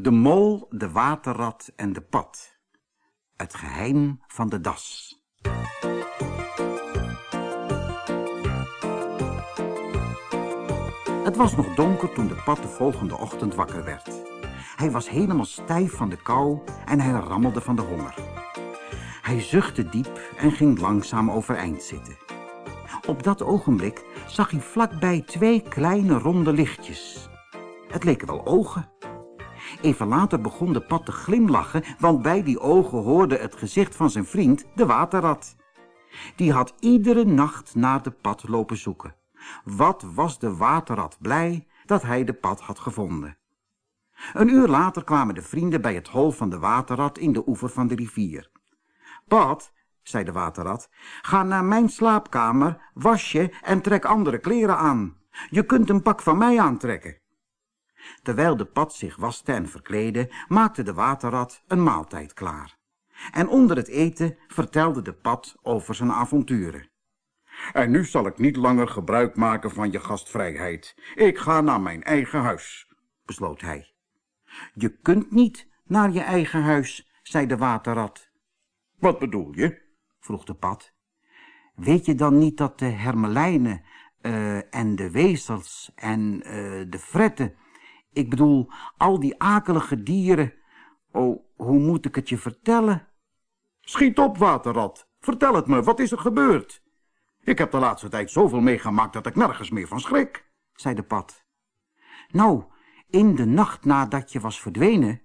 De mol, de waterrat en de pad. Het geheim van de das. Het was nog donker toen de pad de volgende ochtend wakker werd. Hij was helemaal stijf van de kou en hij rammelde van de honger. Hij zuchtte diep en ging langzaam overeind zitten. Op dat ogenblik zag hij vlakbij twee kleine ronde lichtjes. Het leken wel ogen. Even later begon de pad te glimlachen, want bij die ogen hoorde het gezicht van zijn vriend, de waterrat. Die had iedere nacht naar de pad lopen zoeken. Wat was de waterrat blij dat hij de pad had gevonden. Een uur later kwamen de vrienden bij het hol van de waterrat in de oever van de rivier. Pad, zei de waterrat, ga naar mijn slaapkamer, was je en trek andere kleren aan. Je kunt een pak van mij aantrekken. Terwijl de pad zich waste en verkleedde, maakte de waterrat een maaltijd klaar. En onder het eten vertelde de pad over zijn avonturen. En nu zal ik niet langer gebruik maken van je gastvrijheid. Ik ga naar mijn eigen huis, besloot hij. Je kunt niet naar je eigen huis, zei de waterrat. Wat bedoel je? vroeg de pad. Weet je dan niet dat de hermelijnen uh, en de wezels en uh, de fretten, ik bedoel, al die akelige dieren, oh, hoe moet ik het je vertellen? Schiet op, waterrat, vertel het me, wat is er gebeurd? Ik heb de laatste tijd zoveel meegemaakt dat ik nergens meer van schrik, zei de pad. Nou, in de nacht nadat je was verdwenen,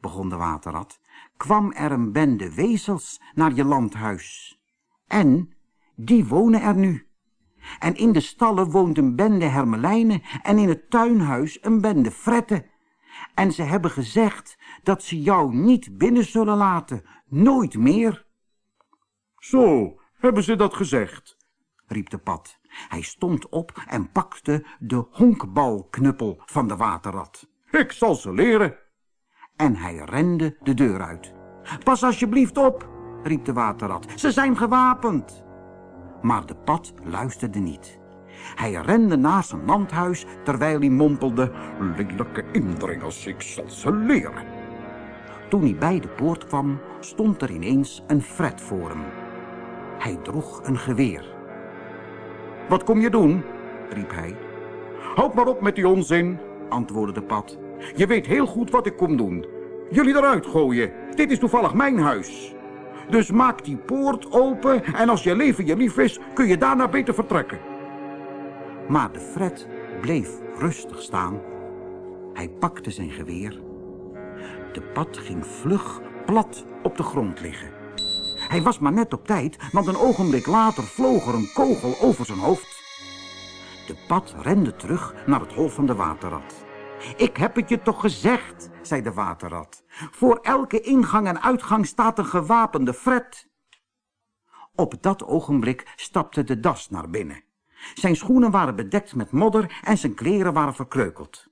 begon de waterrat, kwam er een bende wezels naar je landhuis. En die wonen er nu. En in de stallen woont een bende hermelijnen en in het tuinhuis een bende fretten. En ze hebben gezegd dat ze jou niet binnen zullen laten, nooit meer. Zo, hebben ze dat gezegd? riep de pad. Hij stond op en pakte de honkbalknuppel van de waterrat. Ik zal ze leren. En hij rende de deur uit. Pas alsjeblieft op, riep de waterrat. Ze zijn gewapend. Maar de pad luisterde niet. Hij rende naar zijn landhuis terwijl hij mompelde... Lelijke indringers, ik zal ze leren. Toen hij bij de poort kwam, stond er ineens een fret voor hem. Hij droeg een geweer. Wat kom je doen? riep hij. Houd maar op met die onzin, antwoordde de pad. Je weet heel goed wat ik kom doen. Jullie eruit gooien. Dit is toevallig mijn huis. Dus maak die poort open en als je leven je lief is, kun je daarna beter vertrekken. Maar de Fred bleef rustig staan. Hij pakte zijn geweer. De pad ging vlug plat op de grond liggen. Hij was maar net op tijd, want een ogenblik later vloog er een kogel over zijn hoofd. De pad rende terug naar het hol van de waterrat. Ik heb het je toch gezegd, zei de waterrat. Voor elke ingang en uitgang staat een gewapende fret. Op dat ogenblik stapte de das naar binnen. Zijn schoenen waren bedekt met modder en zijn kleren waren verkreukeld.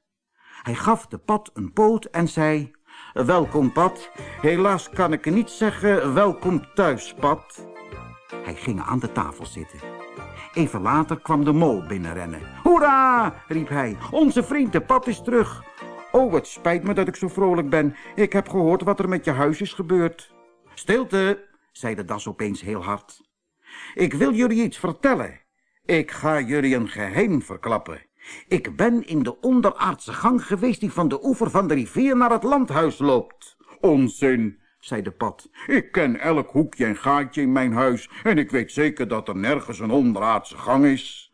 Hij gaf de pad een poot en zei... Welkom, Pat. Helaas kan ik niet zeggen welkom thuis, Pat. Hij ging aan de tafel zitten. Even later kwam de mol binnenrennen. Hoera, riep hij. Onze vriend de Pat is terug. Oh, het spijt me dat ik zo vrolijk ben. Ik heb gehoord wat er met je huis is gebeurd. Stilte, zei de das opeens heel hard. Ik wil jullie iets vertellen. Ik ga jullie een geheim verklappen. Ik ben in de onderaardse gang geweest die van de oever van de rivier naar het landhuis loopt. Onzin, zei de pad. Ik ken elk hoekje en gaatje in mijn huis en ik weet zeker dat er nergens een onderaardse gang is.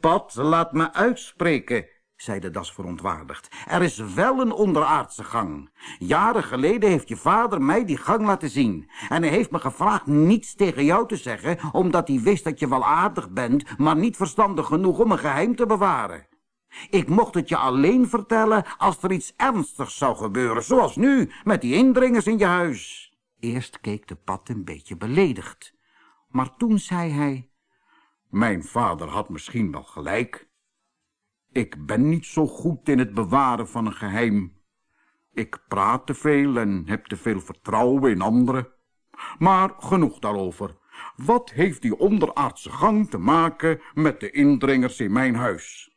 Pad, laat me uitspreken, zei de das verontwaardigd. Er is wel een onderaardse gang. Jaren geleden heeft je vader mij die gang laten zien. En hij heeft me gevraagd niets tegen jou te zeggen, omdat hij wist dat je wel aardig bent, maar niet verstandig genoeg om een geheim te bewaren. Ik mocht het je alleen vertellen als er iets ernstigs zou gebeuren, zoals nu, met die indringers in je huis. Eerst keek de pad een beetje beledigd, maar toen zei hij... Mijn vader had misschien wel gelijk. Ik ben niet zo goed in het bewaren van een geheim. Ik praat te veel en heb te veel vertrouwen in anderen. Maar genoeg daarover. Wat heeft die onderaardse gang te maken met de indringers in mijn huis?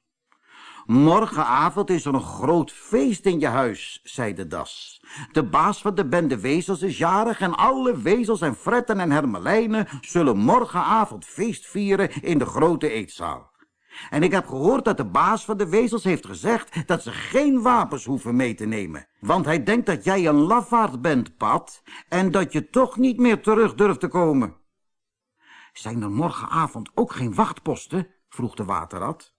Morgenavond is er een groot feest in je huis, zei de das. De baas van de bende wezels is jarig en alle wezels en fretten en hermelijnen zullen morgenavond feest vieren in de grote eetzaal. En ik heb gehoord dat de baas van de wezels heeft gezegd dat ze geen wapens hoeven mee te nemen. Want hij denkt dat jij een lafaard bent, Pat, en dat je toch niet meer terug durft te komen. Zijn er morgenavond ook geen wachtposten? vroeg de waterrat.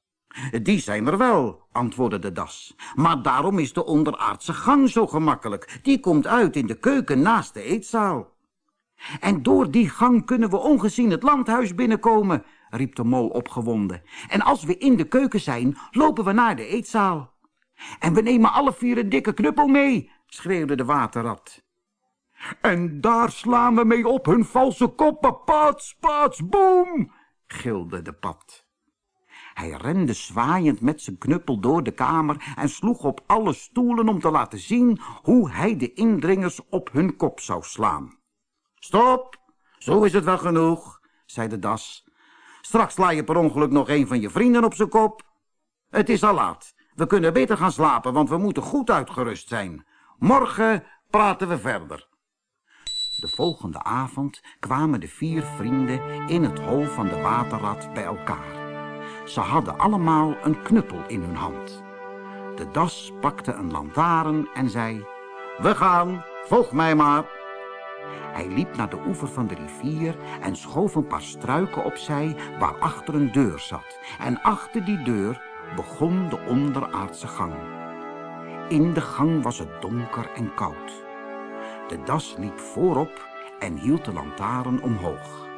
Die zijn er wel, antwoordde de das. Maar daarom is de onderaardse gang zo gemakkelijk. Die komt uit in de keuken naast de eetzaal. En door die gang kunnen we ongezien het landhuis binnenkomen, riep de mol opgewonden. En als we in de keuken zijn, lopen we naar de eetzaal. En we nemen alle vier een dikke knuppel mee, schreeuwde de waterrat. En daar slaan we mee op hun valse koppen, pats, pats, boem, gilde de pad. Hij rende zwaaiend met zijn knuppel door de kamer en sloeg op alle stoelen om te laten zien hoe hij de indringers op hun kop zou slaan. Stop, zo is het wel genoeg, zei de das. Straks sla je per ongeluk nog een van je vrienden op zijn kop. Het is al laat. We kunnen beter gaan slapen, want we moeten goed uitgerust zijn. Morgen praten we verder. De volgende avond kwamen de vier vrienden in het hol van de waterrat bij elkaar. Ze hadden allemaal een knuppel in hun hand. De das pakte een lantaarn en zei... We gaan, volg mij maar. Hij liep naar de oever van de rivier en schoof een paar struiken opzij waarachter een deur zat. En achter die deur begon de onderaardse gang. In de gang was het donker en koud. De das liep voorop en hield de lantaarn omhoog.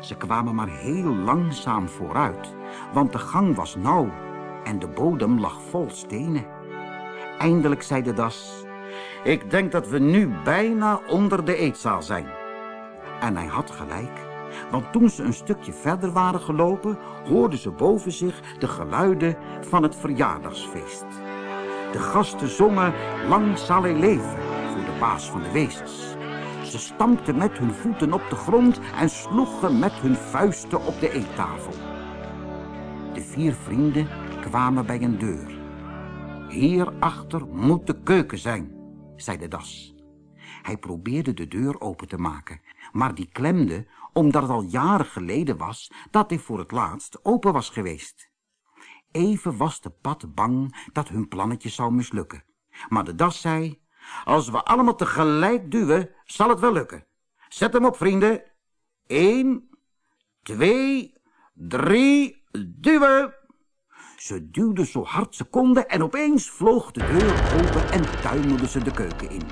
Ze kwamen maar heel langzaam vooruit, want de gang was nauw en de bodem lag vol stenen. Eindelijk zei de das, ik denk dat we nu bijna onder de eetzaal zijn. En hij had gelijk, want toen ze een stukje verder waren gelopen, hoorden ze boven zich de geluiden van het verjaardagsfeest. De gasten zongen Lang zal hij leven voor de baas van de wezens. Ze stampten met hun voeten op de grond en sloegen met hun vuisten op de eettafel. De vier vrienden kwamen bij een deur. Hierachter moet de keuken zijn, zei de das. Hij probeerde de deur open te maken, maar die klemde omdat het al jaren geleden was dat hij voor het laatst open was geweest. Even was de pad bang dat hun plannetje zou mislukken. Maar de das zei, als we allemaal tegelijk duwen, zal het wel lukken. Zet hem op, vrienden. Eén, twee, drie, duwen. Ze duwden zo hard ze konden en opeens vloog de deur open en tuimelden ze de keuken in.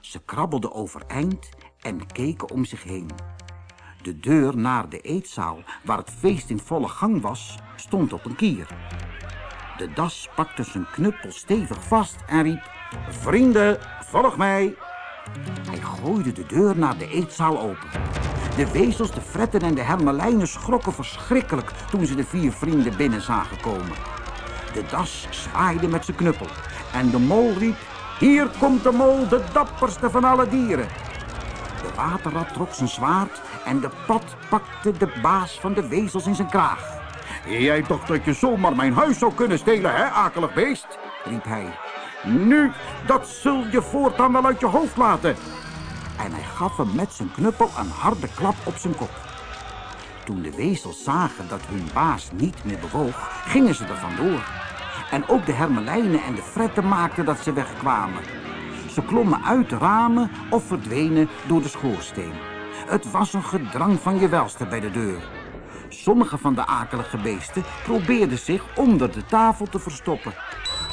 Ze krabbelden overeind en keken om zich heen. De deur naar de eetzaal, waar het feest in volle gang was, stond op een kier. De das pakte zijn knuppel stevig vast en riep... Vrienden, volg mij. Hij gooide de deur naar de eetzaal open. De wezels, de fretten en de hermelijnen schrokken verschrikkelijk toen ze de vier vrienden binnen zagen komen. De das zwaaide met zijn knuppel en de mol riep... Hier komt de mol, de dapperste van alle dieren. De waterrat trok zijn zwaard en de pad pakte de baas van de wezels in zijn kraag. Jij dacht dat je zomaar mijn huis zou kunnen stelen, hè, akelig beest? riep hij. Nu, dat zul je voortaan wel uit je hoofd laten. En hij gaf hem met zijn knuppel een harde klap op zijn kop. Toen de wezels zagen dat hun baas niet meer bewoog, gingen ze er vandoor. En ook de hermelijnen en de fretten maakten dat ze wegkwamen. Ze klommen uit de ramen of verdwenen door de schoorsteen. Het was een gedrang van je welste bij de deur. Sommige van de akelige beesten probeerden zich onder de tafel te verstoppen.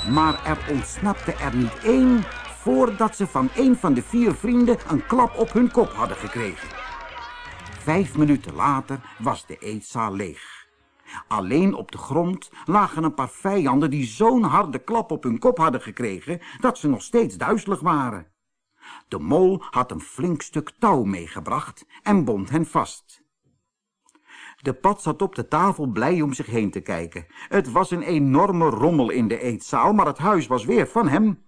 Maar er ontsnapte er niet één voordat ze van een van de vier vrienden een klap op hun kop hadden gekregen. Vijf minuten later was de eetzaal leeg. Alleen op de grond lagen een paar vijanden die zo'n harde klap op hun kop hadden gekregen dat ze nog steeds duizelig waren. De mol had een flink stuk touw meegebracht en bond hen vast. De pad zat op de tafel blij om zich heen te kijken. Het was een enorme rommel in de eetzaal, maar het huis was weer van hem.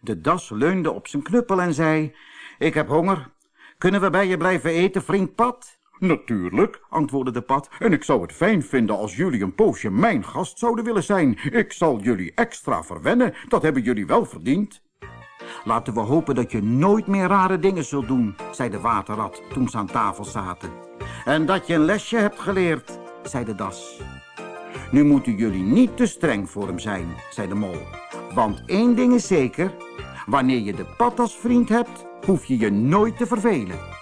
De das leunde op zijn knuppel en zei, ik heb honger. Kunnen we bij je blijven eten, vriend Pat? Natuurlijk, antwoordde de pad. En ik zou het fijn vinden als jullie een poosje mijn gast zouden willen zijn. Ik zal jullie extra verwennen. Dat hebben jullie wel verdiend. Laten we hopen dat je nooit meer rare dingen zult doen, zei de waterrat toen ze aan tafel zaten. En dat je een lesje hebt geleerd, zei de das. Nu moeten jullie niet te streng voor hem zijn, zei de mol. Want één ding is zeker, wanneer je de pad als vriend hebt, hoef je je nooit te vervelen.